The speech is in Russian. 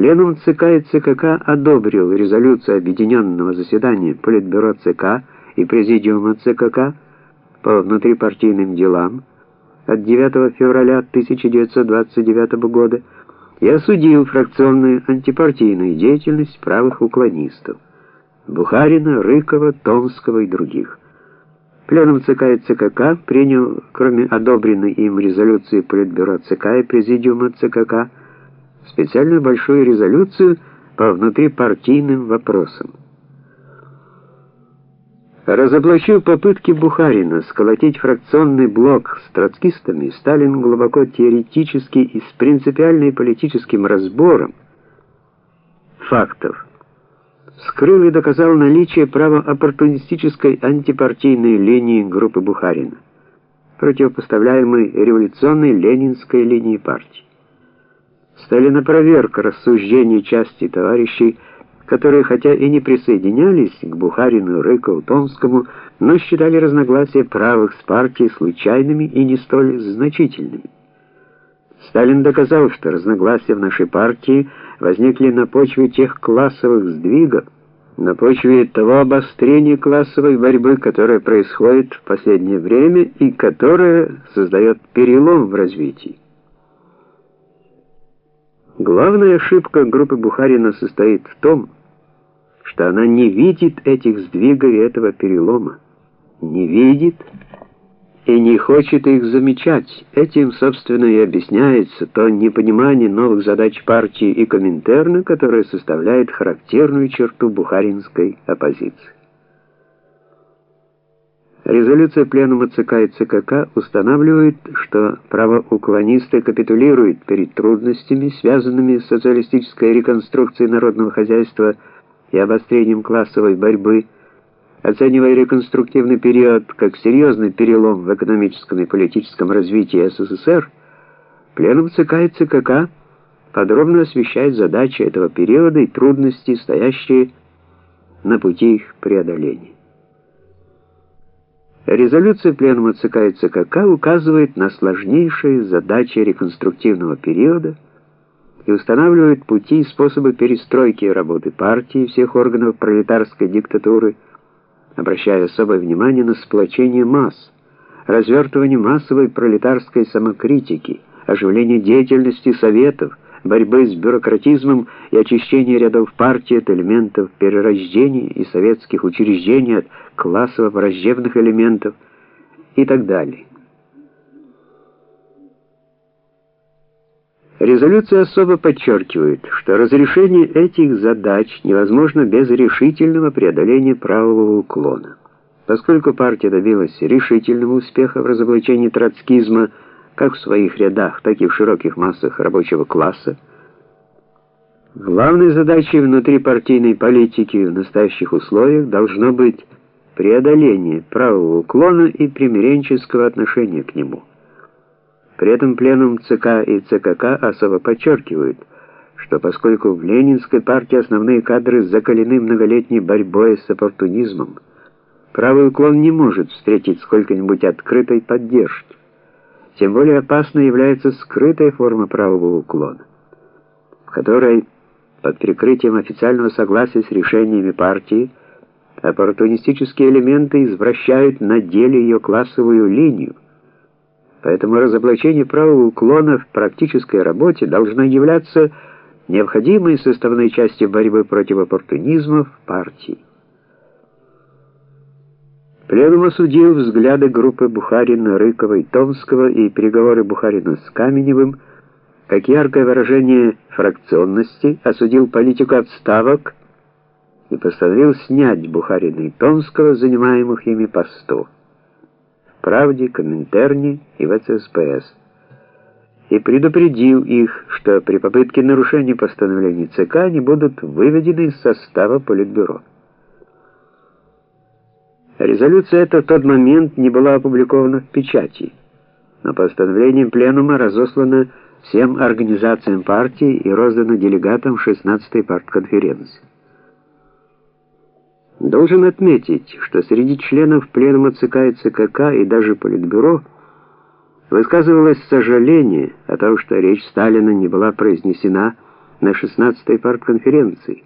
Пленум ЦК и ЦКК одобрил резолюцию объединенного заседания Политбюро ЦК и Президиума ЦКК по внутрипартийным делам от 9 февраля 1929 года и осудил фракционную антипартийную деятельность правых уклонистов Бухарина, Рыкова, Томского и других. Пленум ЦК и ЦКК принял, кроме одобренной им резолюции Политбюро ЦК и Президиума ЦКК, специальную большую резолюцию по внутрипартийным вопросам. Разоблачив попытки Бухарина сколотить фракционный блок с троцкистами, Сталин глубоко теоретически и с принципиальным политическим разбором фактов скрыл и доказал наличие правооппортунистической антипартийной линии группы Бухарина, противопоставляемой революционной ленинской линии партии. Сталина проверка рассуждений части товарищей которые хотя и не присоединялись к Бухарину, Рыкову, Томскому, но считали разногласия правых с партией случайными и не столь значительными. Сталин доказал, что разногласия в нашей партии возникли на почве тех классовых сдвигов, на почве того обострения классовой борьбы, которое происходит в последнее время и которое создает перелом в развитии. Главная ошибка группы Бухарина состоит в том, что она не видит этих сдвигов и этого перелома. Не видит и не хочет их замечать. Этим, собственно, и объясняется то непонимание новых задач партии и Коминтерна, которое составляет характерную черту бухаринской оппозиции. Резолюция Пленума ЦК и ЦКК устанавливает, что правоуклонисты капитулируют перед трудностями, связанными с социалистической реконструкцией народного хозяйства и обострением классовой борьбы, оценивая реконструктивный период как серьезный перелом в экономическом и политическом развитии СССР, пленум ЦК и ЦКК подробно освещает задачи этого периода и трудности, стоящие на пути их преодоления. Резолюция Пленума ЦК и ЦКК указывает на сложнейшие задачи реконструктивного периода, и устанавливает пути и способы перестройки работы партии и всех органов пролетарской диктатуры, обращая особое внимание на сплочение масс, развертывание массовой пролетарской самокритики, оживление деятельности советов, борьбы с бюрократизмом и очищение рядов партии от элементов перерождения и советских учреждений от классово-враждебных элементов и так далее. Резолюция особо подчеркивает, что разрешение этих задач невозможно без решительного преодоления правого уклона. Поскольку партия добилась решительного успеха в разоблачении троцкизма как в своих рядах, так и в широких массах рабочего класса, главной задачей внутрипартийной политики в настоящих условиях должно быть преодоление правого уклона и примиренческого отношения к нему. При этом пленум ЦК и ЦКК особо подчеркивают, что поскольку в Ленинской партии основные кадры закалены многолетней борьбой с оппортунизмом, правый уклон не может встретить сколько-нибудь открытой поддержки. Тем более опасной является скрытая форма правого уклона, в которой под прикрытием официального согласия с решениями партии оппортунистические элементы извращают на деле ее классовую линию, Поэтому разоблачение правого уклона в практической работе должно являться необходимой составной частью борьбы против оппортунизма в партии. Пленум осудил взгляды группы Бухарина, Рыкова и Томского и переговоры Бухарина с Каменевым как яркое выражение фракционности, осудил политику отставок и постановил снять Бухарина и Томского, занимаемых ими постов. «Правде», «Коминтерне» и ВЦСПС, и предупредил их, что при попытке нарушения постановлений ЦК они будут выведены из состава Политбюро. Резолюция эта в тот момент не была опубликована в печати, но постановлением Пленума разослана всем организациям партии и роздана делегатам 16-й партконференции. Должен отметить, что среди членов Пленума ЦК и ЦКК и даже Политбюро высказывалось сожаление о том, что речь Сталина не была произнесена на 16-й партконференции.